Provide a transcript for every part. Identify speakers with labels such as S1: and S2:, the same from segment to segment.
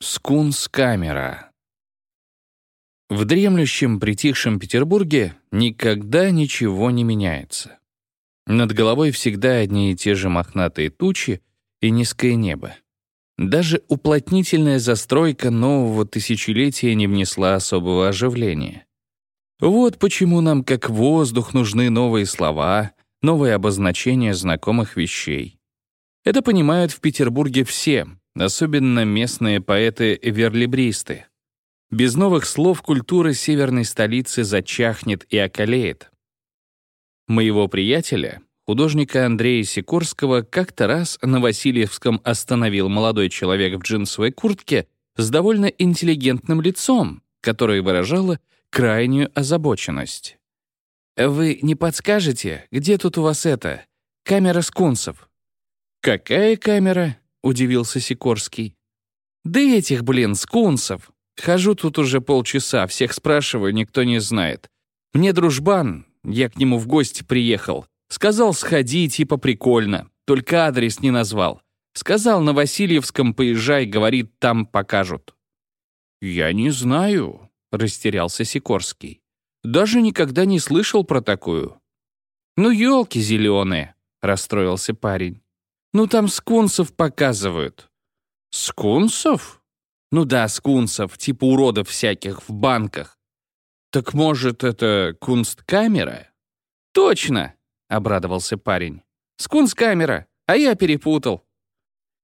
S1: Скунс-камера. В дремлющем, притихшем Петербурге никогда ничего не меняется. Над головой всегда одни и те же мохнатые тучи и низкое небо. Даже уплотнительная застройка нового тысячелетия не внесла особого оживления. Вот почему нам, как воздух, нужны новые слова, новые обозначения знакомых вещей. Это понимают в Петербурге все, особенно местные поэты-верлибристы. Без новых слов культура северной столицы зачахнет и околеет. Моего приятеля, художника Андрея Сикорского, как-то раз на Васильевском остановил молодой человек в джинсовой куртке с довольно интеллигентным лицом, которое выражало крайнюю озабоченность. «Вы не подскажете, где тут у вас это? Камера скунсов?» «Какая камера?» — удивился Сикорский. «Да этих, блин, скунсов. Хожу тут уже полчаса, всех спрашиваю, никто не знает. Мне дружбан, я к нему в гости приехал, сказал сходи, типа прикольно, только адрес не назвал. Сказал, на Васильевском поезжай, говорит, там покажут». «Я не знаю», — растерялся Сикорский. «Даже никогда не слышал про такую». «Ну, елки зеленые», — расстроился парень. Ну, там скунсов показывают». «Скунсов?» «Ну да, скунсов, типа уродов всяких в банках». «Так, может, это кунсткамера?» «Точно!» — обрадовался парень. «Скунсткамера, а я перепутал».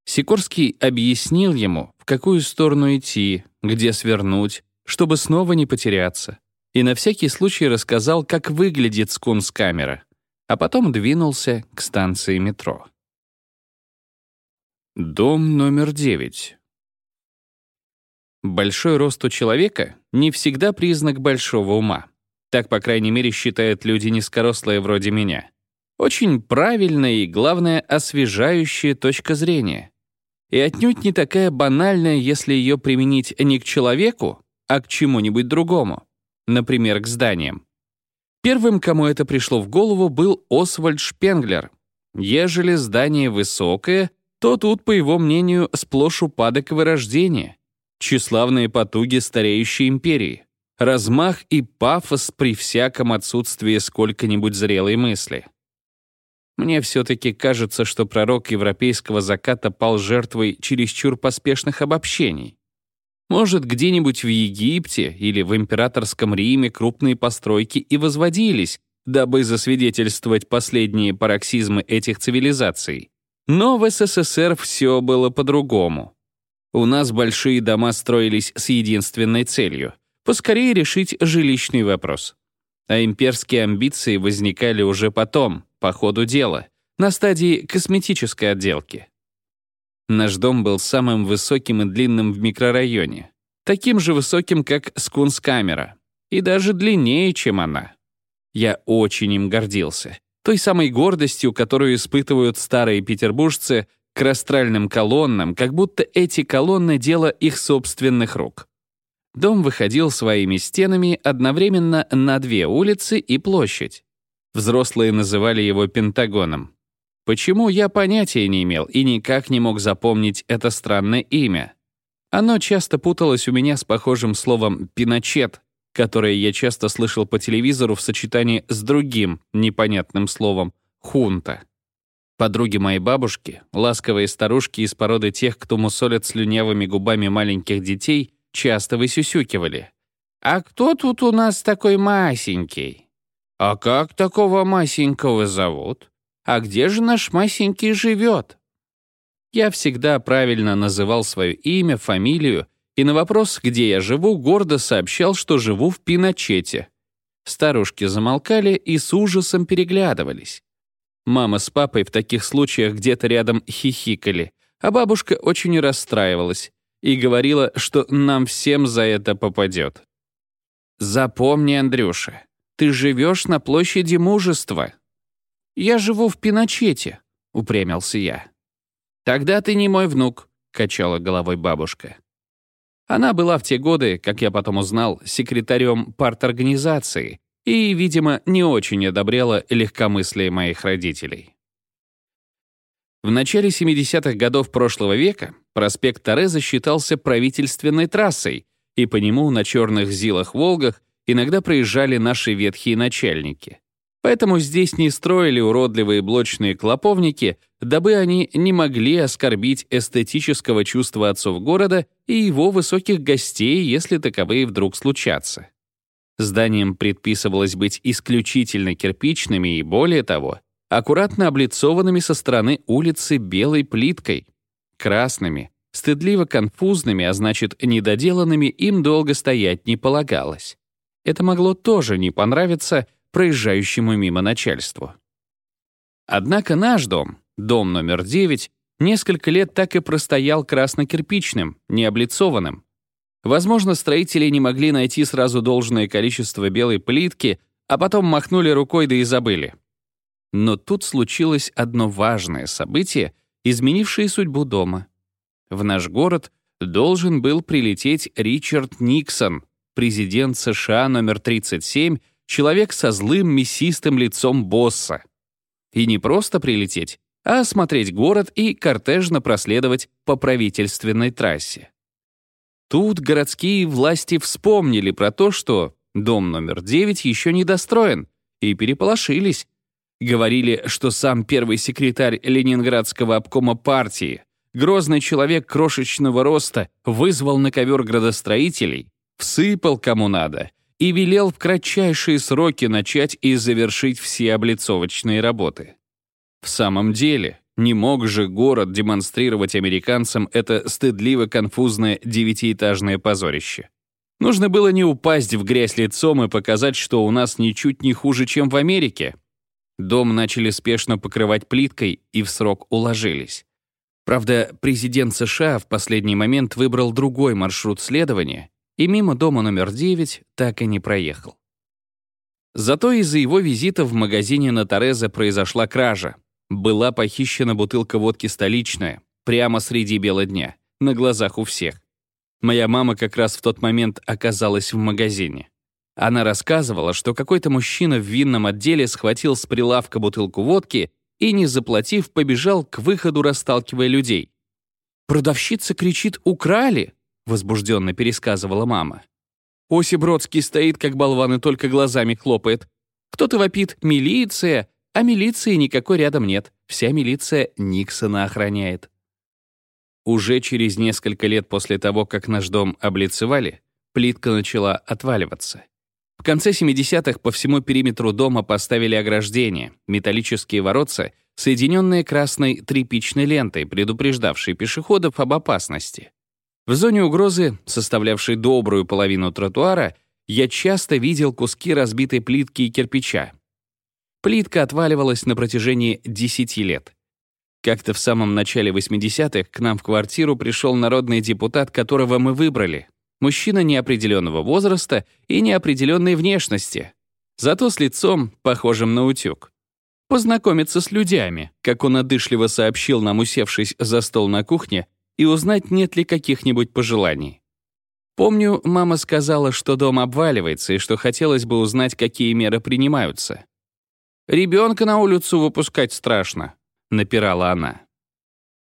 S1: Сикорский объяснил ему, в какую сторону идти, где свернуть, чтобы снова не потеряться, и на всякий случай рассказал, как выглядит скунс-камера, а потом двинулся к станции метро. Дом номер девять. Большой рост у человека не всегда признак большого ума. Так, по крайней мере, считают люди низкорослые вроде меня. Очень правильная и, главное, освежающая точка зрения. И отнюдь не такая банальная, если ее применить не к человеку, а к чему-нибудь другому. Например, к зданиям. Первым, кому это пришло в голову, был Освальд Шпенглер. Ежели здание высокое — то тут, по его мнению, сплошь упадок и вырождение, тщеславные потуги стареющей империи, размах и пафос при всяком отсутствии сколько-нибудь зрелой мысли. Мне все-таки кажется, что пророк европейского заката пал жертвой чересчур поспешных обобщений. Может, где-нибудь в Египте или в императорском Риме крупные постройки и возводились, дабы засвидетельствовать последние пароксизмы этих цивилизаций. Но в СССР все было по-другому. У нас большие дома строились с единственной целью — поскорее решить жилищный вопрос. А имперские амбиции возникали уже потом, по ходу дела, на стадии косметической отделки. Наш дом был самым высоким и длинным в микрорайоне, таким же высоким, как скунскамера, и даже длиннее, чем она. Я очень им гордился той самой гордостью, которую испытывают старые петербуржцы к растральным колоннам, как будто эти колонны — дело их собственных рук. Дом выходил своими стенами одновременно на две улицы и площадь. Взрослые называли его Пентагоном. Почему, я понятия не имел и никак не мог запомнить это странное имя. Оно часто путалось у меня с похожим словом «пиночет», которое я часто слышал по телевизору в сочетании с другим непонятным словом «хунта». Подруги моей бабушки, ласковые старушки из породы тех, кто мусолят слюнявыми губами маленьких детей, часто высюсюкивали. «А кто тут у нас такой масенький? А как такого масенького зовут? А где же наш масенький живет?» Я всегда правильно называл свое имя, фамилию и на вопрос, где я живу, гордо сообщал, что живу в Пиночете. Старушки замолкали и с ужасом переглядывались. Мама с папой в таких случаях где-то рядом хихикали, а бабушка очень расстраивалась и говорила, что нам всем за это попадет. «Запомни, Андрюша, ты живешь на площади мужества». «Я живу в Пиночете», — упрямился я. «Тогда ты не мой внук», — качала головой бабушка. Она была в те годы, как я потом узнал, секретарем парторганизации и, видимо, не очень одобряла легкомыслие моих родителей. В начале 70-х годов прошлого века проспект Тореза считался правительственной трассой, и по нему на черных ЗИЛах-Волгах иногда проезжали наши ветхие начальники. Поэтому здесь не строили уродливые блочные клоповники, дабы они не могли оскорбить эстетического чувства отцов города и его высоких гостей, если таковые вдруг случатся. Зданиям предписывалось быть исключительно кирпичными и, более того, аккуратно облицованными со стороны улицы белой плиткой, красными, стыдливо конфузными, а значит, недоделанными им долго стоять не полагалось. Это могло тоже не понравиться проезжающему мимо начальству. Однако наш дом, дом номер 9, несколько лет так и простоял красно-кирпичным. Возможно, строители не могли найти сразу должное количество белой плитки, а потом махнули рукой да и забыли. Но тут случилось одно важное событие, изменившее судьбу дома. В наш город должен был прилететь Ричард Никсон, президент США номер 37 человек со злым мясистым лицом босса. И не просто прилететь, а осмотреть город и кортежно проследовать по правительственной трассе. Тут городские власти вспомнили про то, что дом номер 9 еще не достроен, и переполошились. Говорили, что сам первый секретарь Ленинградского обкома партии, грозный человек крошечного роста, вызвал на ковер градостроителей, всыпал кому надо и велел в кратчайшие сроки начать и завершить все облицовочные работы. В самом деле, не мог же город демонстрировать американцам это стыдливо-конфузное девятиэтажное позорище. Нужно было не упасть в грязь лицом и показать, что у нас ничуть не хуже, чем в Америке. Дом начали спешно покрывать плиткой и в срок уложились. Правда, президент США в последний момент выбрал другой маршрут следования и мимо дома номер 9 так и не проехал. Зато из-за его визита в магазине на Тореза произошла кража. Была похищена бутылка водки столичная, прямо среди бела дня, на глазах у всех. Моя мама как раз в тот момент оказалась в магазине. Она рассказывала, что какой-то мужчина в винном отделе схватил с прилавка бутылку водки и, не заплатив, побежал к выходу, расталкивая людей. Продавщица кричит «Украли!» — возбужденно пересказывала мама. Оси Бродский стоит, как болван, и только глазами хлопает. Кто-то вопит «Милиция!», а милиции никакой рядом нет. Вся милиция Никсона охраняет. Уже через несколько лет после того, как наш дом облицевали, плитка начала отваливаться. В конце 70-х по всему периметру дома поставили ограждения, металлические воротца, соединенные красной тряпичной лентой, предупреждавшей пешеходов об опасности. В зоне угрозы, составлявшей добрую половину тротуара, я часто видел куски разбитой плитки и кирпича. Плитка отваливалась на протяжении 10 лет. Как-то в самом начале 80-х к нам в квартиру пришел народный депутат, которого мы выбрали. Мужчина неопределенного возраста и неопределенной внешности. Зато с лицом, похожим на утюг. Познакомиться с людьми, как он одышливо сообщил нам, усевшись за стол на кухне, и узнать, нет ли каких-нибудь пожеланий. Помню, мама сказала, что дом обваливается и что хотелось бы узнать, какие меры принимаются. «Ребенка на улицу выпускать страшно», — напирала она.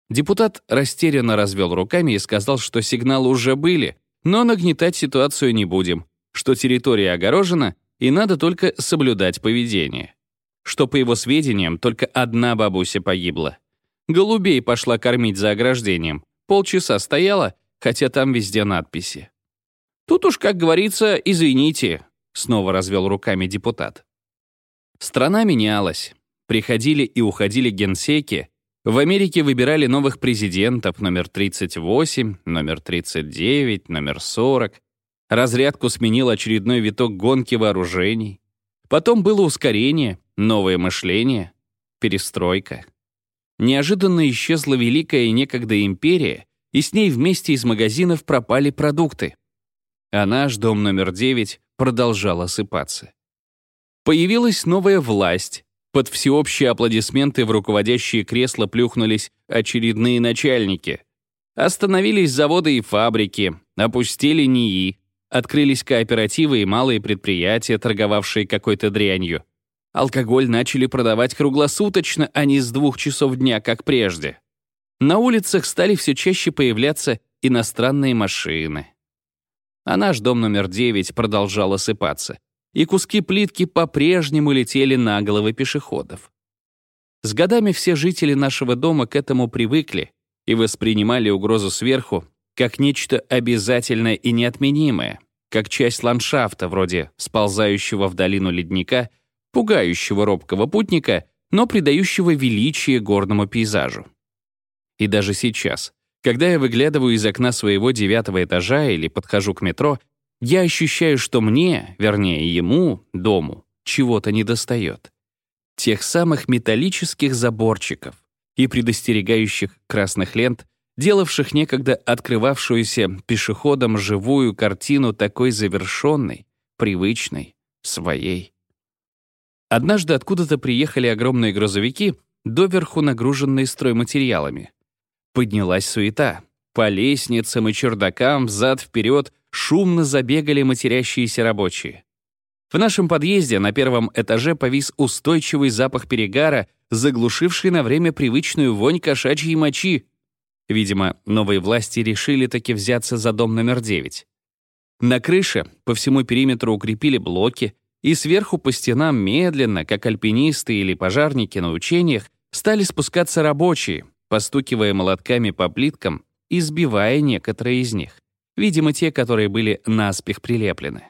S1: Депутат растерянно развел руками и сказал, что сигналы уже были, но нагнетать ситуацию не будем, что территория огорожена и надо только соблюдать поведение. Что, по его сведениям, только одна бабуся погибла. Голубей пошла кормить за ограждением, Полчаса стояла, хотя там везде надписи. «Тут уж, как говорится, извините», — снова развел руками депутат. Страна менялась. Приходили и уходили генсеки. В Америке выбирали новых президентов номер 38, номер 39, номер 40. Разрядку сменил очередной виток гонки вооружений. Потом было ускорение, новое мышление, перестройка. Неожиданно исчезла великая некогда империя, и с ней вместе из магазинов пропали продукты. А наш дом номер 9 продолжал осыпаться. Появилась новая власть. Под всеобщие аплодисменты в руководящие кресла плюхнулись очередные начальники. Остановились заводы и фабрики, опустили НИИ, открылись кооперативы и малые предприятия, торговавшие какой-то дрянью. Алкоголь начали продавать круглосуточно, а не с двух часов дня, как прежде. На улицах стали все чаще появляться иностранные машины. А наш дом номер 9 продолжал осыпаться, и куски плитки по-прежнему летели на головы пешеходов. С годами все жители нашего дома к этому привыкли и воспринимали угрозу сверху как нечто обязательное и неотменимое, как часть ландшафта, вроде сползающего в долину ледника, пугающего робкого путника, но придающего величие горному пейзажу. И даже сейчас, когда я выглядываю из окна своего девятого этажа или подхожу к метро, я ощущаю, что мне, вернее ему, дому, чего-то недостает. Тех самых металлических заборчиков и предостерегающих красных лент, делавших некогда открывавшуюся пешеходам живую картину такой завершенной, привычной, своей. Однажды откуда-то приехали огромные грузовики, доверху нагруженные стройматериалами. Поднялась суета. По лестницам и чердакам взад-вперед шумно забегали матерящиеся рабочие. В нашем подъезде на первом этаже повис устойчивый запах перегара, заглушивший на время привычную вонь кошачьей мочи. Видимо, новые власти решили таки взяться за дом номер 9. На крыше по всему периметру укрепили блоки, и сверху по стенам медленно, как альпинисты или пожарники на учениях, стали спускаться рабочие, постукивая молотками по плиткам и сбивая некоторые из них. Видимо, те, которые были наспех прилеплены.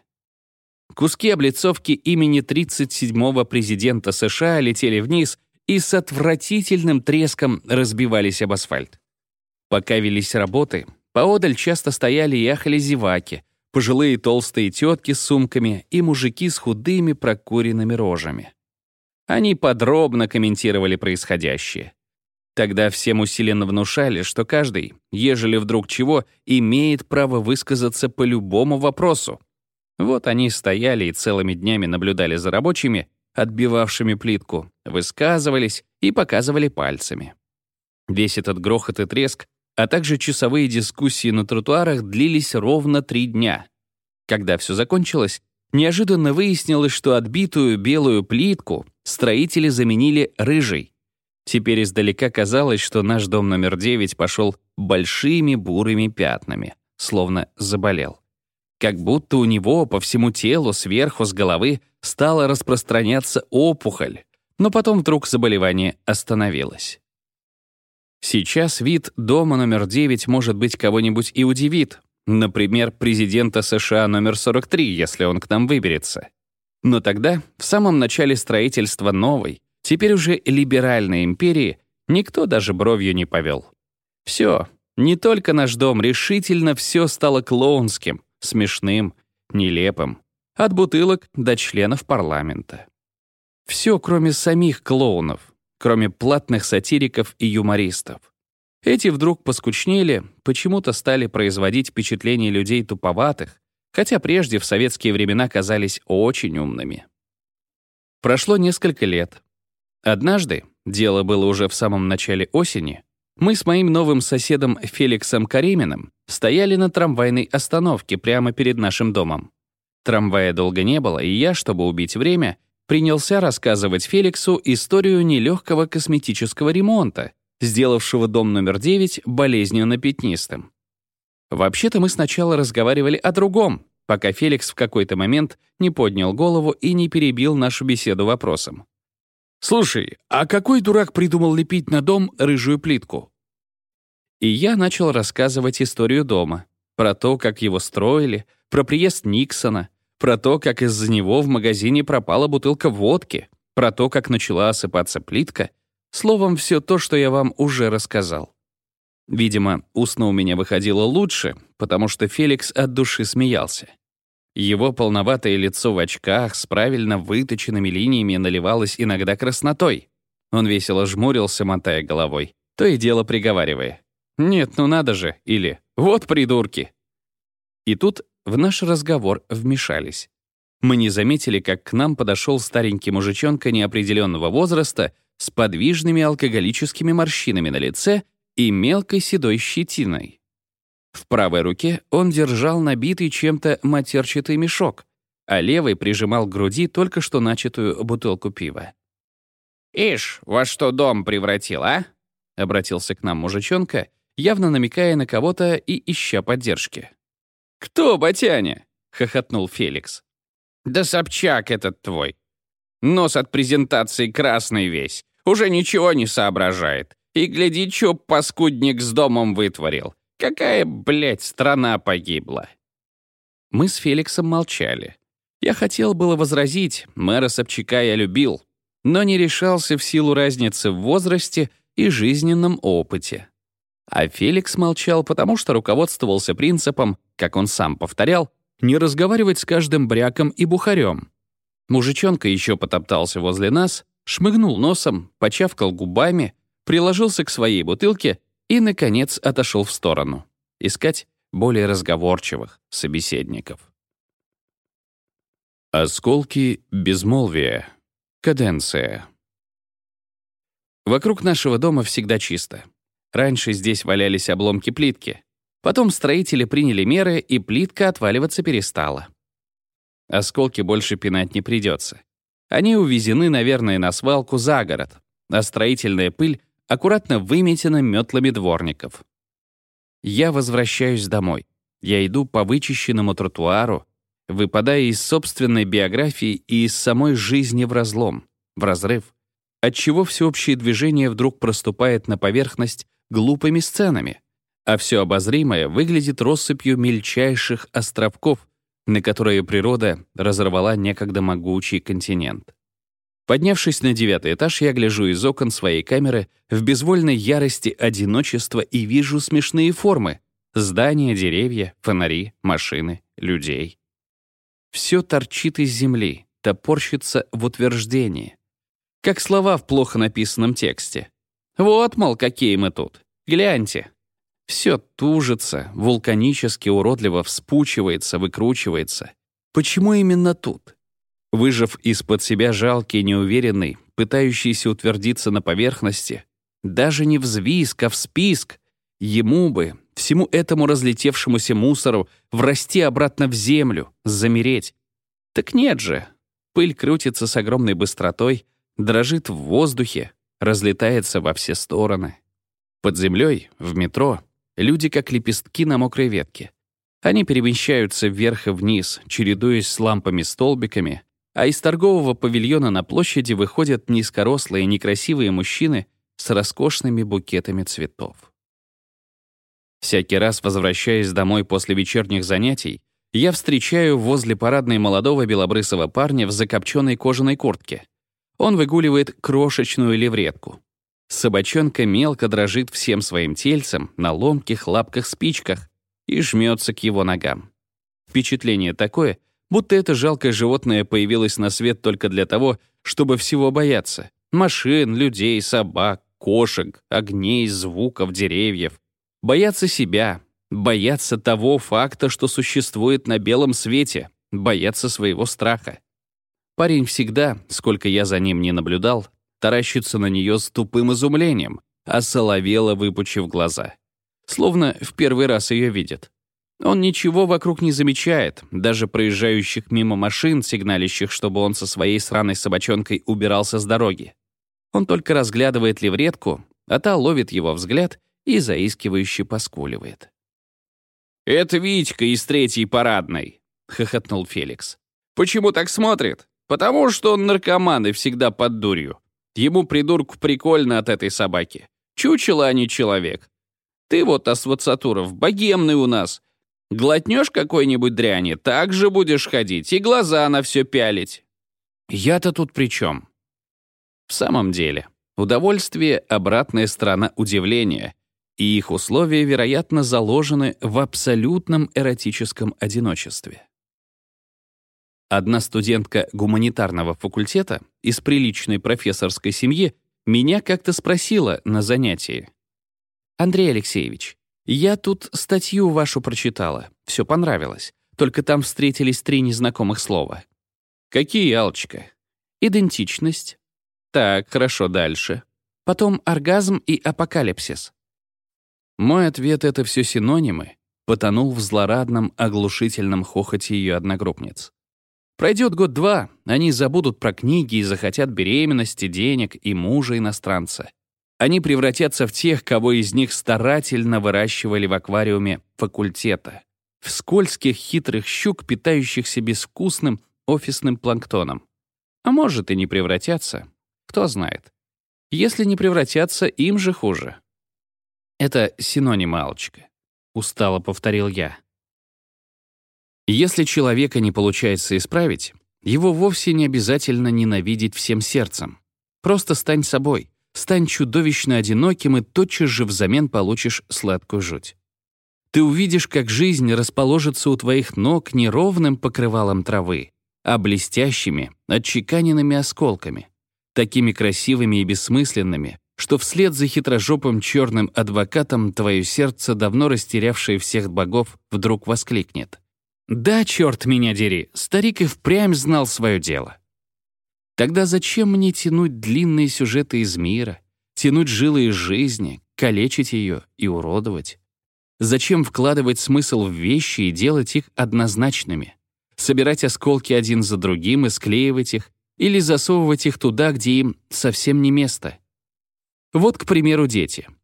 S1: Куски облицовки имени 37-го президента США летели вниз и с отвратительным треском разбивались об асфальт. Пока велись работы, поодаль часто стояли и ахали зеваки, пожилые толстые тетки с сумками и мужики с худыми прокуренными рожами. Они подробно комментировали происходящее. Тогда всем усиленно внушали, что каждый, ежели вдруг чего, имеет право высказаться по любому вопросу. Вот они стояли и целыми днями наблюдали за рабочими, отбивавшими плитку, высказывались и показывали пальцами. Весь этот грохот и треск а также часовые дискуссии на тротуарах длились ровно три дня. Когда все закончилось, неожиданно выяснилось, что отбитую белую плитку строители заменили рыжей. Теперь издалека казалось, что наш дом номер 9 пошел большими бурыми пятнами, словно заболел. Как будто у него по всему телу, сверху, с головы, стала распространяться опухоль, но потом вдруг заболевание остановилось. Сейчас вид дома номер 9 может быть кого-нибудь и удивит. Например, президента США номер 43, если он к нам выберется. Но тогда, в самом начале строительства новой, теперь уже либеральной империи, никто даже бровью не повел. Все, не только наш дом, решительно все стало клоунским, смешным, нелепым. От бутылок до членов парламента. Все, кроме самих клоунов кроме платных сатириков и юмористов. Эти вдруг поскучнели, почему-то стали производить впечатление людей туповатых, хотя прежде в советские времена казались очень умными. Прошло несколько лет. Однажды, дело было уже в самом начале осени, мы с моим новым соседом Феликсом Кариминым стояли на трамвайной остановке прямо перед нашим домом. Трамвая долго не было, и я, чтобы убить время, принялся рассказывать Феликсу историю нелегкого косметического ремонта, сделавшего дом номер 9 болезненно пятнистым. Вообще-то мы сначала разговаривали о другом, пока Феликс в какой-то момент не поднял голову и не перебил нашу беседу вопросом. «Слушай, а какой дурак придумал лепить на дом рыжую плитку?» И я начал рассказывать историю дома, про то, как его строили, про приезд Никсона, про то, как из-за него в магазине пропала бутылка водки, про то, как начала осыпаться плитка. Словом, все то, что я вам уже рассказал. Видимо, устно у меня выходило лучше, потому что Феликс от души смеялся. Его полноватое лицо в очках с правильно выточенными линиями наливалось иногда краснотой. Он весело жмурился, мотая головой, то и дело приговаривая. «Нет, ну надо же!» или «Вот придурки!» И тут в наш разговор вмешались. Мы не заметили, как к нам подошел старенький мужичонка неопределенного возраста с подвижными алкоголическими морщинами на лице и мелкой седой щетиной. В правой руке он держал набитый чем-то матерчатый мешок, а левой прижимал к груди только что начатую бутылку пива. «Ишь, во что дом превратил, а?» — обратился к нам мужичонка, явно намекая на кого-то и ища поддержки. «Кто, батяня?» — хохотнул Феликс. «Да Собчак этот твой. Нос от презентации красный весь. Уже ничего не соображает. И гляди, чё паскудник с домом вытворил. Какая, блядь, страна погибла?» Мы с Феликсом молчали. Я хотел было возразить, мэра Собчака я любил, но не решался в силу разницы в возрасте и жизненном опыте. А Феликс молчал, потому что руководствовался принципом, как он сам повторял, не разговаривать с каждым бряком и бухарем. Мужичонка еще потоптался возле нас, шмыгнул носом, почавкал губами, приложился к своей бутылке и, наконец, отошел в сторону. Искать более разговорчивых собеседников. Осколки безмолвия. Каденция. Вокруг нашего дома всегда чисто. Раньше здесь валялись обломки плитки. Потом строители приняли меры, и плитка отваливаться перестала. Осколки больше пинать не придется. Они увезены, наверное, на свалку за город, а строительная пыль аккуратно выметена метлами дворников. Я возвращаюсь домой. Я иду по вычищенному тротуару, выпадая из собственной биографии и из самой жизни в разлом, в разрыв, отчего всеобщее движение вдруг проступает на поверхность глупыми сценами, а все обозримое выглядит россыпью мельчайших островков, на которые природа разорвала некогда могучий континент. Поднявшись на девятый этаж, я гляжу из окон своей камеры в безвольной ярости одиночества и вижу смешные формы — здания, деревья, фонари, машины, людей. Все торчит из земли, топорщится в утверждении. Как слова в плохо написанном тексте. Вот, мол, какие мы тут. Гляньте. Все тужится, вулканически уродливо вспучивается, выкручивается. Почему именно тут? Выжав из-под себя жалкий, неуверенный, пытающийся утвердиться на поверхности, даже не взвизг, а всписк, ему бы, всему этому разлетевшемуся мусору врасти обратно в землю, замереть. Так нет же. Пыль крутится с огромной быстротой, дрожит в воздухе, разлетается во все стороны. Под землей, в метро, люди как лепестки на мокрой ветке. Они перемещаются вверх и вниз, чередуясь с лампами-столбиками, а из торгового павильона на площади выходят низкорослые некрасивые мужчины с роскошными букетами цветов. Всякий раз, возвращаясь домой после вечерних занятий, я встречаю возле парадной молодого белобрысого парня в закопченной кожаной куртке. Он выгуливает крошечную левретку. Собачонка мелко дрожит всем своим тельцем на ломких лапках-спичках и жмется к его ногам. Впечатление такое, будто это жалкое животное появилось на свет только для того, чтобы всего бояться. Машин, людей, собак, кошек, огней, звуков, деревьев. Бояться себя, бояться того факта, что существует на белом свете, бояться своего страха. Парень всегда, сколько я за ним не наблюдал, таращится на нее с тупым изумлением, а выпучив глаза. Словно в первый раз ее видит. Он ничего вокруг не замечает, даже проезжающих мимо машин, сигналящих, чтобы он со своей сраной собачонкой убирался с дороги. Он только разглядывает левретку, а та ловит его взгляд и заискивающе поскуливает. «Это Витька из третьей парадной», — хохотнул Феликс. «Почему так смотрит? Потому что он наркоман и всегда под дурью. Ему, придурку, прикольно от этой собаки. Чучело, а не человек. Ты вот, Асвацатуров, богемный у нас. Глотнешь какой-нибудь дряни, так же будешь ходить и глаза на все пялить. Я-то тут при чем? В самом деле, удовольствие — обратная сторона удивления, и их условия, вероятно, заложены в абсолютном эротическом одиночестве. Одна студентка гуманитарного факультета из приличной профессорской семьи меня как-то спросила на занятии. «Андрей Алексеевич, я тут статью вашу прочитала, все понравилось, только там встретились три незнакомых слова». «Какие, Алочка?» «Идентичность». «Так, хорошо, дальше». Потом оргазм и апокалипсис. Мой ответ — это все синонимы, потонул в злорадном, оглушительном хохоте ее одногруппниц. Пройдет год-два, они забудут про книги и захотят беременности, денег и мужа-иностранца. Они превратятся в тех, кого из них старательно выращивали в аквариуме факультета, в скользких хитрых щук, питающихся безвкусным офисным планктоном. А может и не превратятся, кто знает. Если не превратятся, им же хуже. Это синоним Алочка. Устало повторил я. Если человека не получается исправить, его вовсе не обязательно ненавидеть всем сердцем. Просто стань собой, стань чудовищно одиноким и тотчас же взамен получишь сладкую жуть. Ты увидишь, как жизнь расположится у твоих ног не ровным покрывалом травы, а блестящими, отчеканенными осколками, такими красивыми и бессмысленными, что вслед за хитрожопым черным адвокатом твое сердце, давно растерявшее всех богов, вдруг воскликнет. Да, черт меня дери, старик и впрямь знал свое дело. Тогда зачем мне тянуть длинные сюжеты из мира, тянуть жилы из жизни, калечить ее и уродовать? Зачем вкладывать смысл в вещи и делать их однозначными? Собирать осколки один за другим и склеивать их, или засовывать их туда, где им совсем не место? Вот, к примеру, дети —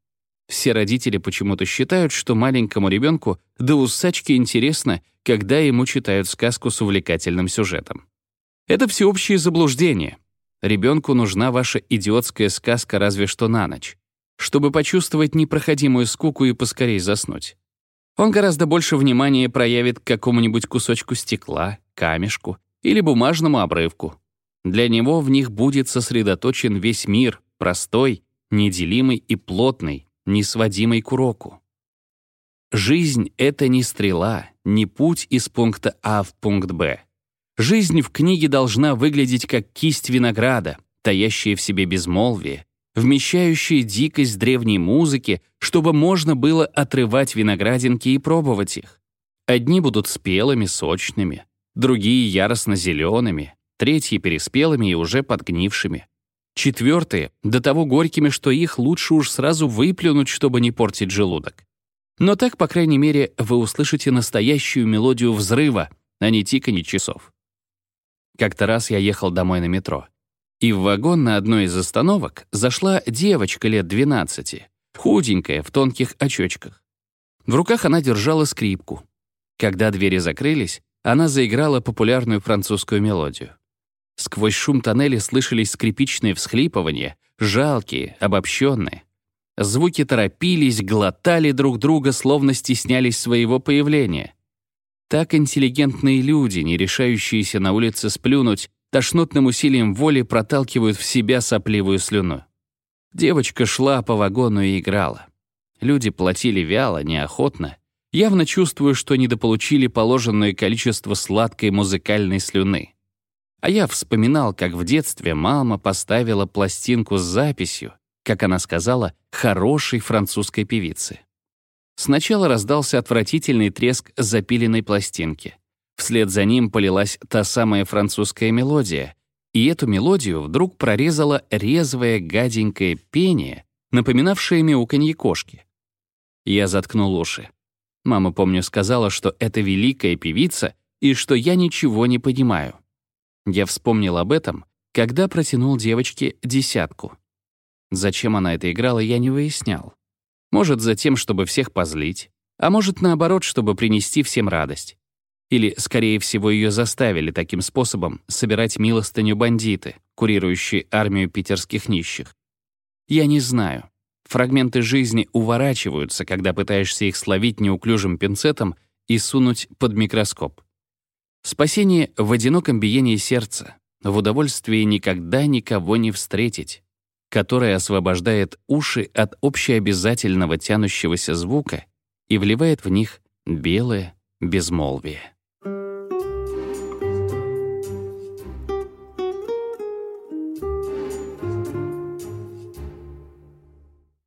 S1: все родители почему-то считают, что маленькому ребенку до усачки интересно, когда ему читают сказку с увлекательным сюжетом. Это всеобщее заблуждение. Ребенку нужна ваша идиотская сказка разве что на ночь, чтобы почувствовать непроходимую скуку и поскорей заснуть. Он гораздо больше внимания проявит к какому-нибудь кусочку стекла, камешку или бумажному обрывку. Для него в них будет сосредоточен весь мир, простой, неделимый и плотный, несводимой к уроку. Жизнь — это не стрела, не путь из пункта А в пункт Б. Жизнь в книге должна выглядеть как кисть винограда, таящая в себе безмолвие, вмещающая дикость древней музыки, чтобы можно было отрывать виноградинки и пробовать их. Одни будут спелыми, сочными, другие — яростно-зелеными, третьи — переспелыми и уже подгнившими. Четвертые — до того горькими, что их лучше уж сразу выплюнуть, чтобы не портить желудок. Но так, по крайней мере, вы услышите настоящую мелодию взрыва, а не тиканье часов. Как-то раз я ехал домой на метро. И в вагон на одной из остановок зашла девочка лет 12, худенькая, в тонких очочках. В руках она держала скрипку. Когда двери закрылись, она заиграла популярную французскую мелодию. Сквозь шум тоннеля слышались скрипичные всхлипывания, жалкие, обобщенные. Звуки торопились, глотали друг друга, словно стеснялись своего появления. Так интеллигентные люди, не решающиеся на улице сплюнуть, тошнотным усилием воли проталкивают в себя сопливую слюну. Девочка шла по вагону и играла. Люди платили вяло, неохотно, явно чувствуя, что недополучили положенное количество сладкой музыкальной слюны. А я вспоминал, как в детстве мама поставила пластинку с записью, как она сказала, хорошей французской певицы. Сначала раздался отвратительный треск запиленной пластинки. Вслед за ним полилась та самая французская мелодия, и эту мелодию вдруг прорезало резвое гаденькое пение, напоминавшее мяуканье кошки. Я заткнул уши. Мама, помню, сказала, что это великая певица и что я ничего не понимаю. Я вспомнил об этом, когда протянул девочке десятку. Зачем она это играла, я не выяснял. Может, за тем, чтобы всех позлить, а может, наоборот, чтобы принести всем радость. Или, скорее всего, ее заставили таким способом собирать милостыню бандиты, курирующие армию питерских нищих. Я не знаю. Фрагменты жизни уворачиваются, когда пытаешься их словить неуклюжим пинцетом и сунуть под микроскоп. Спасение в одиноком биении сердца, в удовольствии никогда никого не встретить, которое освобождает уши от общеобязательного тянущегося звука и вливает в них белое безмолвие.